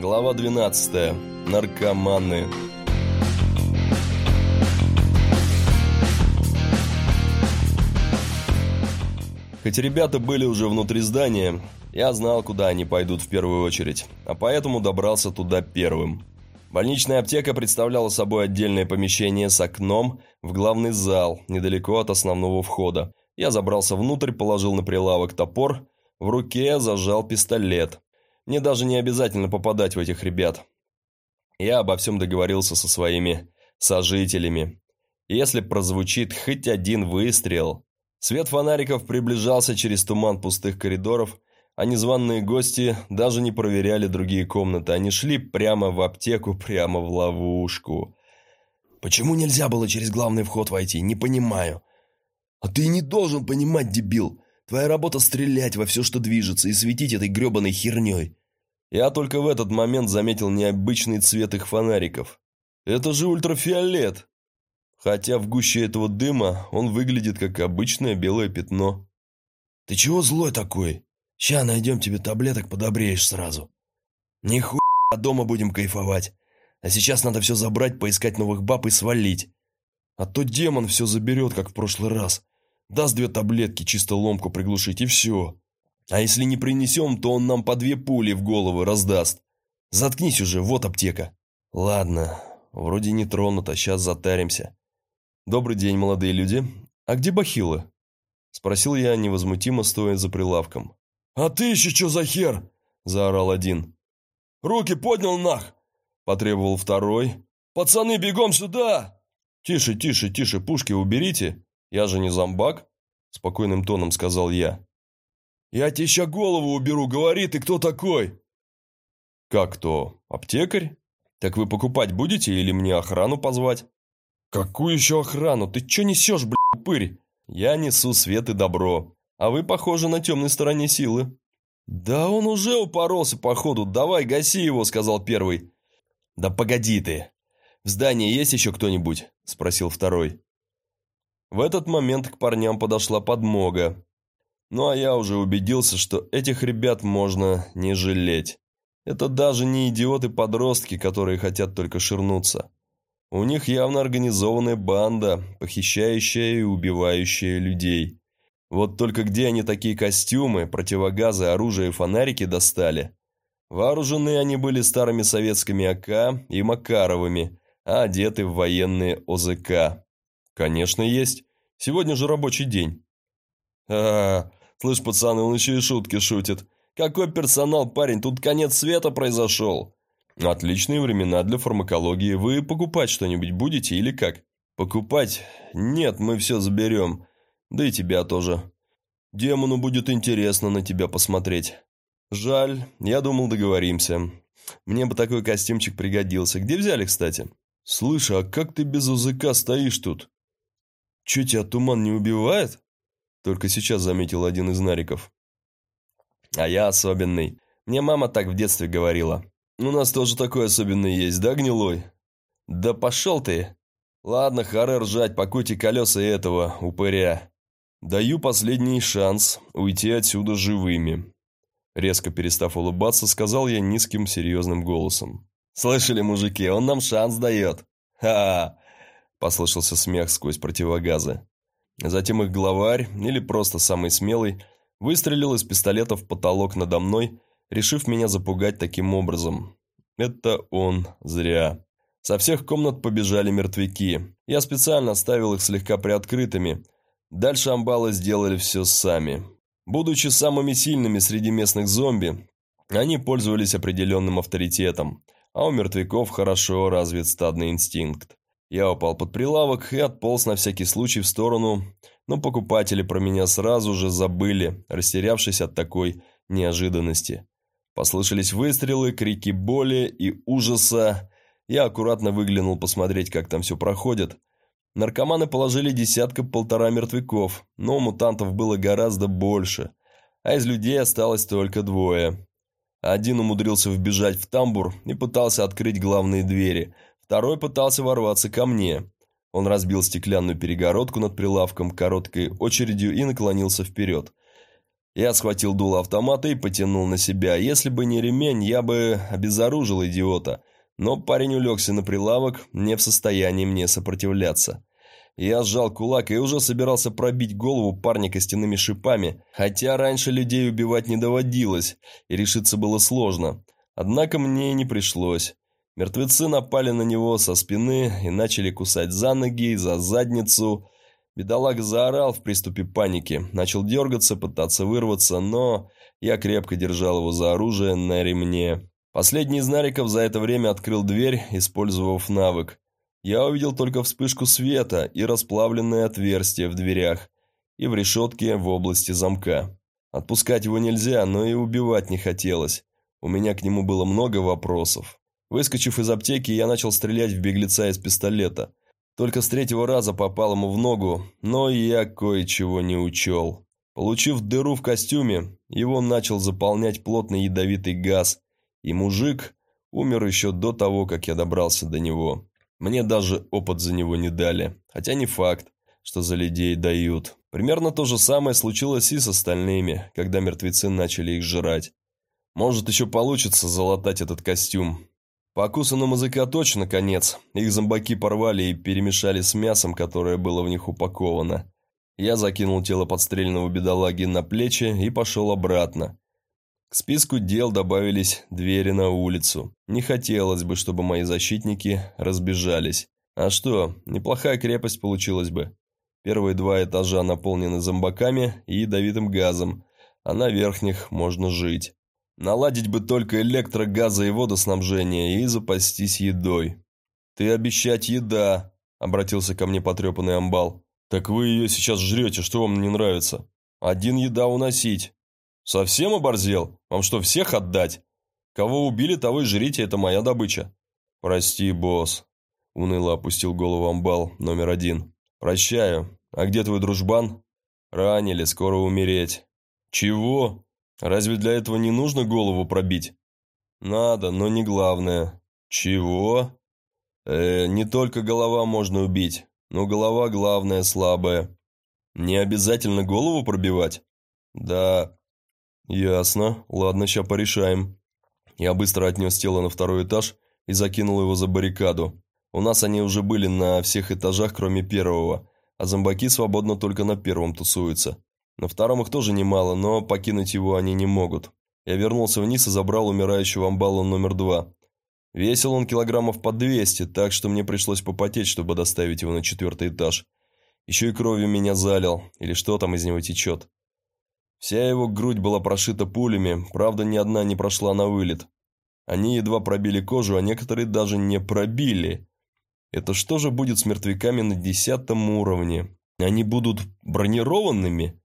Глава 12. Наркоманы. Хоть ребята были уже внутри здания, я знал, куда они пойдут в первую очередь, а поэтому добрался туда первым. Больничная аптека представляла собой отдельное помещение с окном в главный зал, недалеко от основного входа. Я забрался внутрь, положил на прилавок топор, в руке зажал пистолет. Мне даже не обязательно попадать в этих ребят. Я обо всем договорился со своими сожителями. Если прозвучит хоть один выстрел... Свет фонариков приближался через туман пустых коридоров, а незваные гости даже не проверяли другие комнаты. Они шли прямо в аптеку, прямо в ловушку. «Почему нельзя было через главный вход войти? Не понимаю». «А ты не должен понимать, дебил. Твоя работа стрелять во все, что движется, и светить этой гребаной херней». Я только в этот момент заметил необычный цвет их фонариков. Это же ультрафиолет. Хотя в гуще этого дыма он выглядит как обычное белое пятно. «Ты чего злой такой? Ща найдем тебе таблеток, подобреешь сразу. Нихуя, а дома будем кайфовать. А сейчас надо все забрать, поискать новых баб и свалить. А то демон все заберет, как в прошлый раз. Даст две таблетки, чисто ломку приглушить, и все. А если не принесем, то он нам по две пули в голову раздаст. Заткнись уже, вот аптека. Ладно, вроде не тронуто, сейчас затаримся. Добрый день, молодые люди. А где бахилы? Спросил я, невозмутимо стоя за прилавком. «А ты еще что за хер?» – заорал один. «Руки поднял нах!» – потребовал второй. «Пацаны, бегом сюда!» «Тише, тише, тише, пушки уберите. Я же не зомбак», – спокойным тоном сказал я. «Я тебе сейчас голову уберу, говори ты, кто такой?» «Как кто? Аптекарь? Так вы покупать будете или мне охрану позвать?» «Какую еще охрану? Ты че несешь, бля, упырь?» «Я несу свет и добро. А вы, похожи на темной стороне силы». «Да он уже упоролся, походу. Давай, гаси его», — сказал первый. «Да погоди ты. В здании есть еще кто-нибудь?» — спросил второй. В этот момент к парням подошла подмога. Ну а я уже убедился, что этих ребят можно не жалеть. Это даже не идиоты-подростки, которые хотят только ширнуться. У них явно организованная банда, похищающая и убивающая людей. Вот только где они такие костюмы, противогазы, оружие и фонарики достали? Вооружены они были старыми советскими АК и Макаровыми, а одеты в военные ОЗК. Конечно, есть. Сегодня же рабочий день. А, -а, -а слышь, пацаны, он еще и шутки шутит. Какой персонал, парень, тут конец света произошел. Отличные времена для фармакологии. Вы покупать что-нибудь будете или как? Покупать? Нет, мы все заберем. Да и тебя тоже. Демону будет интересно на тебя посмотреть. Жаль, я думал договоримся. Мне бы такой костюмчик пригодился. Где взяли, кстати? Слышь, а как ты без УЗК стоишь тут? Че, тебя туман не убивает? Только сейчас заметил один из нариков. А я особенный. Мне мама так в детстве говорила. У нас тоже такой особенный есть, да, гнилой? Да пошел ты. Ладно, харе ржать, покуйте колеса этого упыря. Даю последний шанс уйти отсюда живыми. Резко перестав улыбаться, сказал я низким серьезным голосом. «Слышали, мужики, он нам шанс дает!» «Ха-ха!» – послышался смех сквозь противогазы. Затем их главарь, или просто самый смелый, выстрелил из пистолета в потолок надо мной, решив меня запугать таким образом. Это он зря. Со всех комнат побежали мертвяки. Я специально оставил их слегка приоткрытыми – Дальше амбалы сделали все сами. Будучи самыми сильными среди местных зомби, они пользовались определенным авторитетом, а у мертвяков хорошо развит стадный инстинкт. Я упал под прилавок и отполз на всякий случай в сторону, но покупатели про меня сразу же забыли, растерявшись от такой неожиданности. Послышались выстрелы, крики боли и ужаса. Я аккуратно выглянул посмотреть, как там все проходит, Наркоманы положили десятка-полтора мертвяков, но у мутантов было гораздо больше, а из людей осталось только двое. Один умудрился вбежать в тамбур и пытался открыть главные двери, второй пытался ворваться ко мне. Он разбил стеклянную перегородку над прилавком короткой очередью и наклонился вперед. Я схватил дуло автомата и потянул на себя. Если бы не ремень, я бы обезоружил идиота. Но парень улегся на прилавок, не в состоянии мне сопротивляться. Я сжал кулак и уже собирался пробить голову парня костяными шипами, хотя раньше людей убивать не доводилось, и решиться было сложно. Однако мне не пришлось. Мертвецы напали на него со спины и начали кусать за ноги, за задницу. Бедолага заорал в приступе паники, начал дергаться, пытаться вырваться, но я крепко держал его за оружие на ремне. Последний из нариков за это время открыл дверь, использовав навык. Я увидел только вспышку света и расплавленное отверстие в дверях и в решетке в области замка. Отпускать его нельзя, но и убивать не хотелось. У меня к нему было много вопросов. Выскочив из аптеки, я начал стрелять в беглеца из пистолета. Только с третьего раза попал ему в ногу, но я кое-чего не учел. Получив дыру в костюме, его начал заполнять плотный ядовитый газ, и мужик умер еще до того, как я добрался до него. Мне даже опыт за него не дали, хотя не факт, что за людей дают. Примерно то же самое случилось и с остальными, когда мертвецы начали их жрать. Может, еще получится залатать этот костюм. Покусанным языка точно конец. Их зомбаки порвали и перемешали с мясом, которое было в них упаковано. Я закинул тело подстрельного бедолаги на плечи и пошел обратно. К списку дел добавились двери на улицу. Не хотелось бы, чтобы мои защитники разбежались. А что, неплохая крепость получилась бы. Первые два этажа наполнены зомбаками и ядовитым газом, а на верхних можно жить. Наладить бы только электро, газа и водоснабжение и запастись едой. «Ты обещать еда», – обратился ко мне потрепанный амбал. «Так вы ее сейчас жрете, что вам не нравится?» «Один еда уносить». «Совсем оборзел? Вам что, всех отдать? Кого убили, того и жрите, это моя добыча». «Прости, босс», — уныло опустил голову амбал номер один. «Прощаю. А где твой дружбан?» «Ранили, скоро умереть». «Чего? Разве для этого не нужно голову пробить?» «Надо, но не главное». «Чего?» «Э, не только голова можно убить, но голова главная слабая». «Не обязательно голову пробивать?» «Да, «Ясно. Ладно, сейчас порешаем». Я быстро отнес тело на второй этаж и закинул его за баррикаду. У нас они уже были на всех этажах, кроме первого, а зомбаки свободно только на первом тусуются. На втором их тоже немало, но покинуть его они не могут. Я вернулся вниз и забрал умирающего амбала номер два. Весил он килограммов по 200, так что мне пришлось попотеть, чтобы доставить его на четвертый этаж. Еще и кровью меня залил, или что там из него течет. Вся его грудь была прошита пулями, правда, ни одна не прошла на вылет. Они едва пробили кожу, а некоторые даже не пробили. Это что же будет с мертвяками на десятом уровне? Они будут бронированными?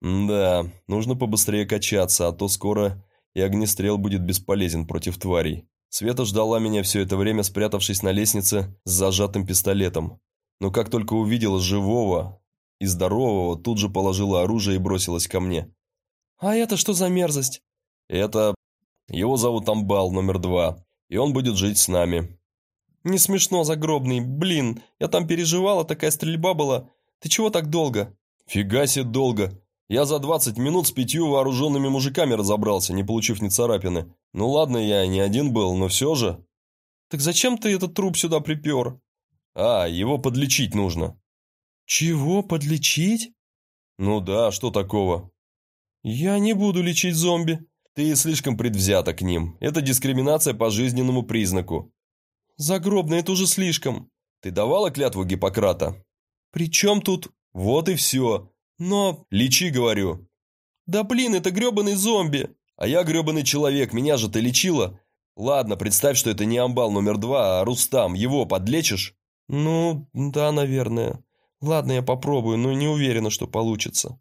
Да, нужно побыстрее качаться, а то скоро и огнестрел будет бесполезен против тварей. Света ждала меня все это время, спрятавшись на лестнице с зажатым пистолетом. Но как только увидела живого, и здорового тут же положила оружие и бросилась ко мне. «А это что за мерзость?» «Это... Его зовут Амбал, номер два, и он будет жить с нами». «Не смешно, загробный, блин, я там переживала, такая стрельба была. Ты чего так долго?» «Фига себе долго. Я за двадцать минут с пятью вооруженными мужиками разобрался, не получив ни царапины. Ну ладно, я не один был, но все же...» «Так зачем ты этот труп сюда припер?» «А, его подлечить нужно». «Чего, подлечить?» «Ну да, что такого?» «Я не буду лечить зомби». «Ты слишком предвзята к ним. Это дискриминация по жизненному признаку». «Загробно, это уже слишком». «Ты давала клятву Гиппократа?» «При чем тут?» «Вот и все. Но...» «Лечи, говорю». «Да блин, это гребаный зомби». «А я гребаный человек, меня же ты лечила?» «Ладно, представь, что это не амбал номер два, а Рустам. Его подлечишь?» «Ну, да, наверное». Ладно, я попробую, но не уверена, что получится.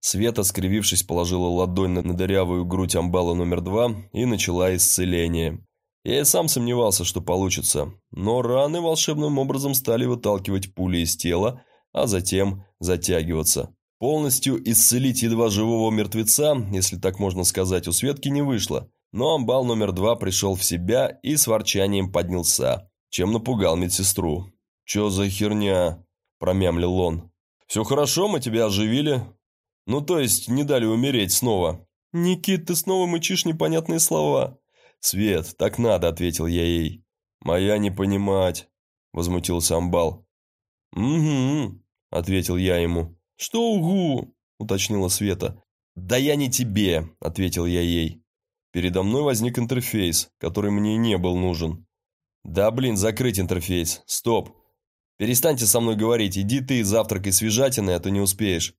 Света, скривившись, положила ладонь на дырявую грудь амбала номер два и начала исцеление. Я и сам сомневался, что получится, но раны волшебным образом стали выталкивать пули из тела, а затем затягиваться. Полностью исцелить едва живого мертвеца, если так можно сказать, у Светки не вышло, но амбал номер два пришел в себя и с ворчанием поднялся, чем напугал медсестру. «Чё за херня?» промямлил он. «Все хорошо, мы тебя оживили. Ну, то есть, не дали умереть снова. «Никит, ты снова мычишь непонятные слова». «Свет, так надо», — ответил я ей. «Моя не понимать», — возмутился Амбал. «Угу», — ответил я ему. «Что угу?» — уточнила Света. «Да я не тебе», — ответил я ей. Передо мной возник интерфейс, который мне не был нужен. «Да блин, закрыть интерфейс. Стоп. Перестаньте со мной говорить. Иди ты завтракай свежатиной, а то не успеешь.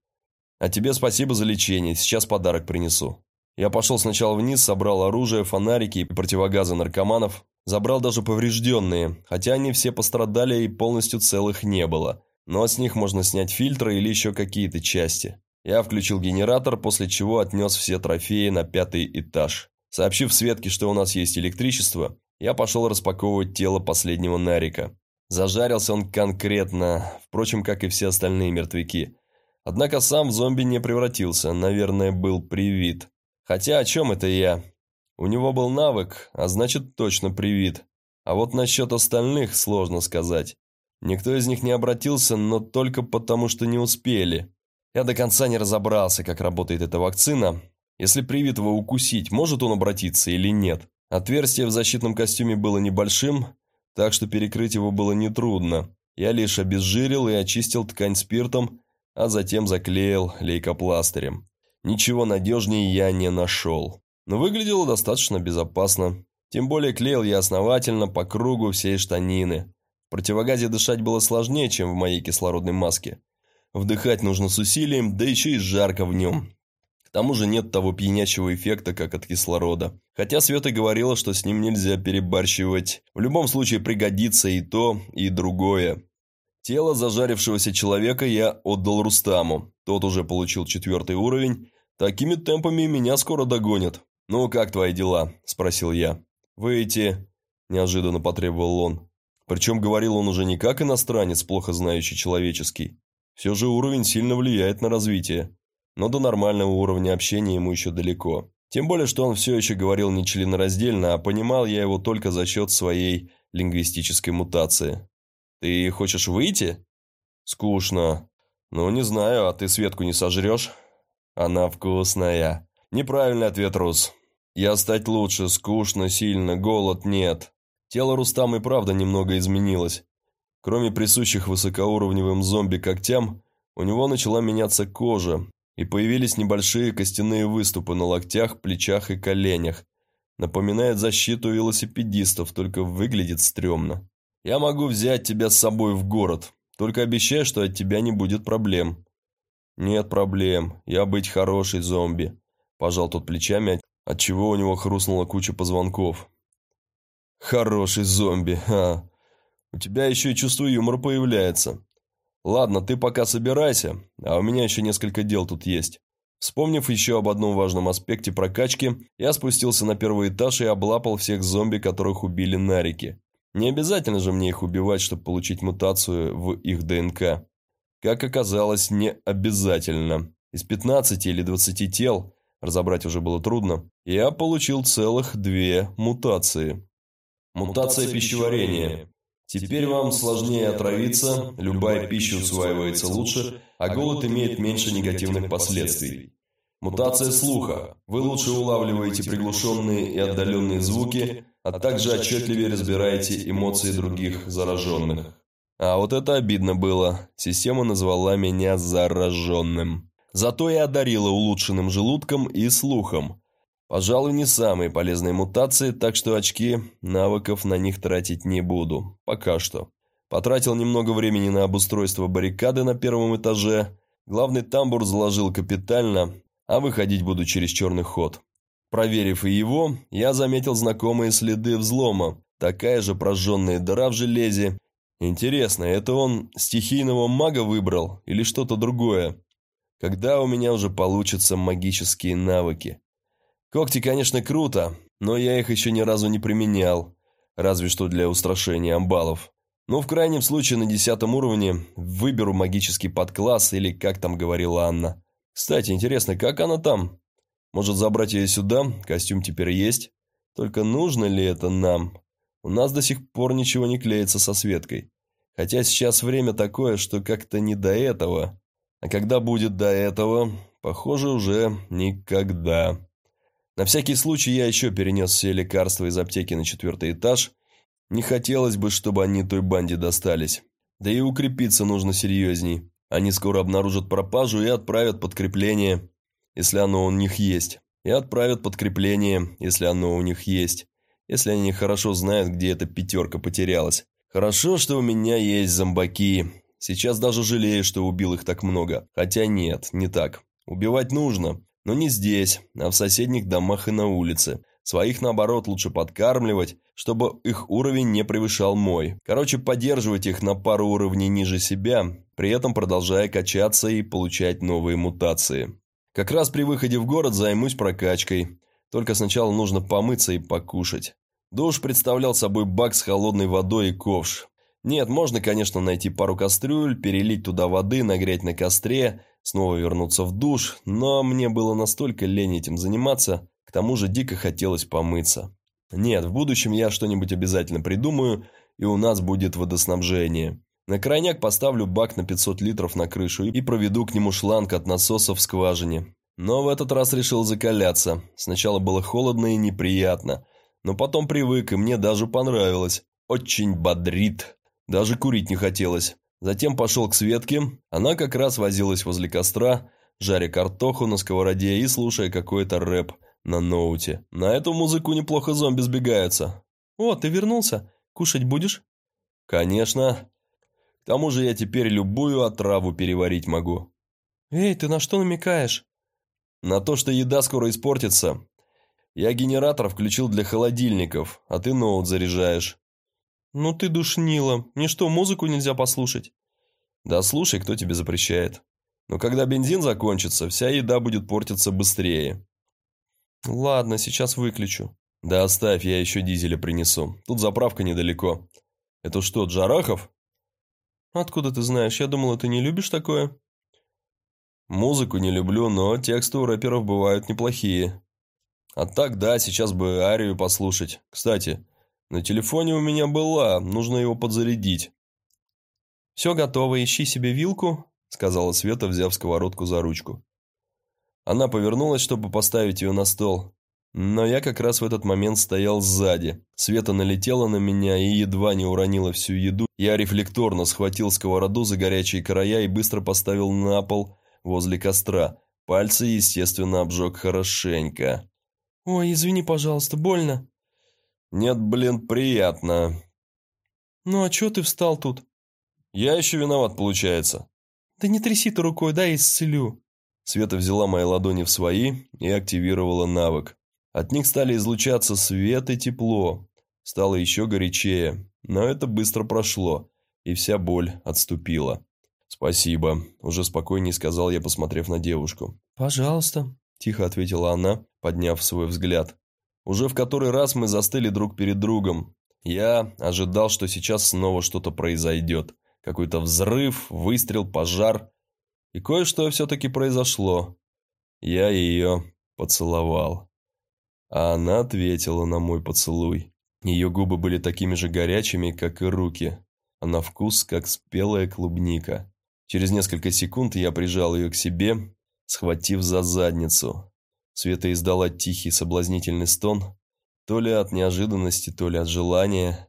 А тебе спасибо за лечение. Сейчас подарок принесу». Я пошел сначала вниз, собрал оружие, фонарики и противогазы наркоманов. Забрал даже поврежденные, хотя они все пострадали и полностью целых не было. Но с них можно снять фильтры или еще какие-то части. Я включил генератор, после чего отнес все трофеи на пятый этаж. Сообщив Светке, что у нас есть электричество, я пошел распаковывать тело последнего Нарика. Зажарился он конкретно, впрочем, как и все остальные мертвяки. Однако сам в зомби не превратился, наверное, был привит. Хотя о чем это я? У него был навык, а значит точно привит. А вот насчет остальных сложно сказать. Никто из них не обратился, но только потому, что не успели. Я до конца не разобрался, как работает эта вакцина, если привитого укусить, может он обратиться или нет? Отверстие в защитном костюме было небольшим, так что перекрыть его было нетрудно. Я лишь обезжирил и очистил ткань спиртом, а затем заклеил лейкопластырем. Ничего надежнее я не нашел. Но выглядело достаточно безопасно. Тем более клеил я основательно по кругу всей штанины. Противогазе дышать было сложнее, чем в моей кислородной маске. Вдыхать нужно с усилием, да еще и жарко в нем тому же нет того пьянящего эффекта, как от кислорода. Хотя Света говорила, что с ним нельзя перебарщивать. В любом случае пригодится и то, и другое. Тело зажарившегося человека я отдал Рустаму. Тот уже получил четвертый уровень. Такими темпами меня скоро догонят. «Ну, как твои дела?» – спросил я. «Выйти», – неожиданно потребовал он. Причем говорил он уже не как иностранец, плохо знающий человеческий. Все же уровень сильно влияет на развитие но до нормального уровня общения ему еще далеко. Тем более, что он все еще говорил не членораздельно, а понимал я его только за счет своей лингвистической мутации. «Ты хочешь выйти?» «Скучно. Ну, не знаю, а ты Светку не сожрешь?» «Она вкусная». «Неправильный ответ, Рус. Я стать лучше, скучно, сильно, голод нет». Тело Рустама и правда немного изменилось. Кроме присущих высокоуровневым зомби когтям, у него начала меняться кожа, и появились небольшие костяные выступы на локтях, плечах и коленях. Напоминает защиту велосипедистов, только выглядит стрёмно. «Я могу взять тебя с собой в город, только обещай, что от тебя не будет проблем». «Нет проблем, я быть хороший зомби», – пожал тот плечами, отчего у него хрустнула куча позвонков. «Хороший зомби, а. У тебя еще и чувство юмора появляется. «Ладно, ты пока собирайся, а у меня еще несколько дел тут есть». Вспомнив еще об одном важном аспекте прокачки, я спустился на первый этаж и облапал всех зомби, которых убили на реке. Не обязательно же мне их убивать, чтобы получить мутацию в их ДНК. Как оказалось, не обязательно. Из 15 или 20 тел, разобрать уже было трудно, я получил целых две мутации. Мутация пищеварения. Теперь вам сложнее отравиться, любая пища усваивается лучше, а голод имеет меньше негативных последствий. Мутация слуха. Вы лучше улавливаете приглушенные и отдаленные звуки, а также отчетливее разбираете эмоции других зараженных. А вот это обидно было. Система назвала меня зараженным. Зато и одарила улучшенным желудком и слухом. Пожалуй, не самые полезные мутации, так что очки навыков на них тратить не буду. Пока что. Потратил немного времени на обустройство баррикады на первом этаже. Главный тамбур заложил капитально, а выходить буду через черный ход. Проверив и его, я заметил знакомые следы взлома. Такая же прожженная дыра в железе. Интересно, это он стихийного мага выбрал или что-то другое? Когда у меня уже получатся магические навыки? Когти, конечно, круто, но я их еще ни разу не применял, разве что для устрашения амбалов. Но в крайнем случае на десятом уровне выберу магический подкласс или как там говорила Анна. Кстати, интересно, как она там? Может забрать ее сюда, костюм теперь есть? Только нужно ли это нам? У нас до сих пор ничего не клеится со Светкой. Хотя сейчас время такое, что как-то не до этого. А когда будет до этого, Похоже, уже никогда. На всякий случай я еще перенес все лекарства из аптеки на четвертый этаж. Не хотелось бы, чтобы они той банде достались. Да и укрепиться нужно серьезней. Они скоро обнаружат пропажу и отправят подкрепление, если оно у них есть. И отправят подкрепление, если оно у них есть. Если они хорошо знают, где эта пятерка потерялась. Хорошо, что у меня есть зомбаки. Сейчас даже жалею, что убил их так много. Хотя нет, не так. Убивать нужно, но не здесь, а в соседних домах и на улице. Своих, наоборот, лучше подкармливать, чтобы их уровень не превышал мой. Короче, поддерживать их на пару уровней ниже себя, при этом продолжая качаться и получать новые мутации. Как раз при выходе в город займусь прокачкой. Только сначала нужно помыться и покушать. Душ представлял собой бак с холодной водой и ковш. Нет, можно, конечно, найти пару кастрюль, перелить туда воды, нагреть на костре, снова вернуться в душ, но мне было настолько лень этим заниматься, к тому же дико хотелось помыться. Нет, в будущем я что-нибудь обязательно придумаю, и у нас будет водоснабжение. На крайняк поставлю бак на 500 литров на крышу и проведу к нему шланг от насоса в скважине. Но в этот раз решил закаляться. Сначала было холодно и неприятно, но потом привык, и мне даже понравилось. Очень бодрит. Даже курить не хотелось. Затем пошел к Светке. Она как раз возилась возле костра, жаря картоху на сковороде и слушая какой-то рэп на ноуте. На эту музыку неплохо зомби сбегаются. «О, ты вернулся? Кушать будешь?» «Конечно. К тому же я теперь любую отраву переварить могу». «Эй, ты на что намекаешь?» «На то, что еда скоро испортится. Я генератор включил для холодильников, а ты ноут заряжаешь. «Ну ты душнила. Мне что, музыку нельзя послушать?» «Да слушай, кто тебе запрещает. Но когда бензин закончится, вся еда будет портиться быстрее». «Ладно, сейчас выключу». «Да оставь, я еще дизеля принесу. Тут заправка недалеко». «Это что, Джарахов?» «Откуда ты знаешь? Я думала, ты не любишь такое?» «Музыку не люблю, но тексты у рэперов бывают неплохие». «А так, да, сейчас бы арию послушать. Кстати, на телефоне у меня была, нужно его подзарядить. «Все готово, ищи себе вилку», – сказала Света, взяв сковородку за ручку. Она повернулась, чтобы поставить ее на стол. Но я как раз в этот момент стоял сзади. Света налетела на меня и едва не уронила всю еду. Я рефлекторно схватил сковороду за горячие края и быстро поставил на пол возле костра. Пальцы, естественно, обжег хорошенько. «Ой, извини, пожалуйста, больно?» «Нет, блин, приятно». «Ну а чё ты встал тут?» «Я еще виноват, получается». «Да не тряси ты рукой, дай исцелю». Света взяла мои ладони в свои и активировала навык. От них стали излучаться свет и тепло. Стало еще горячее, но это быстро прошло, и вся боль отступила. «Спасибо», – уже спокойнее сказал я, посмотрев на девушку. «Пожалуйста», – тихо ответила она, подняв свой взгляд. Уже в который раз мы застыли друг перед другом. Я ожидал, что сейчас снова что-то произойдет. Какой-то взрыв, выстрел, пожар. И кое-что все-таки произошло. Я ее поцеловал. А она ответила на мой поцелуй. Ее губы были такими же горячими, как и руки, а на вкус, как спелая клубника. Через несколько секунд я прижал ее к себе, схватив за задницу. Света издала тихий соблазнительный стон, то ли от неожиданности, то ли от желания.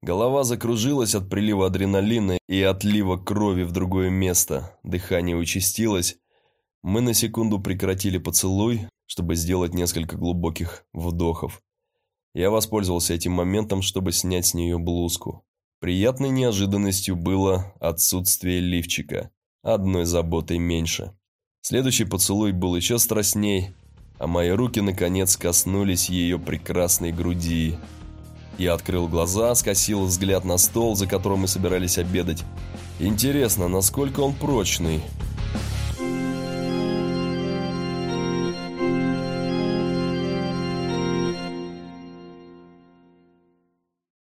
Голова закружилась от прилива адреналина и отлива крови в другое место, дыхание участилось. Мы на секунду прекратили поцелуй, чтобы сделать несколько глубоких вдохов. Я воспользовался этим моментом, чтобы снять с нее блузку. Приятной неожиданностью было отсутствие лифчика, одной заботой меньше. Следующий поцелуй был еще страстней, а мои руки наконец коснулись ее прекрасной груди. Я открыл глаза, скосил взгляд на стол, за которым мы собирались обедать. Интересно, насколько он прочный.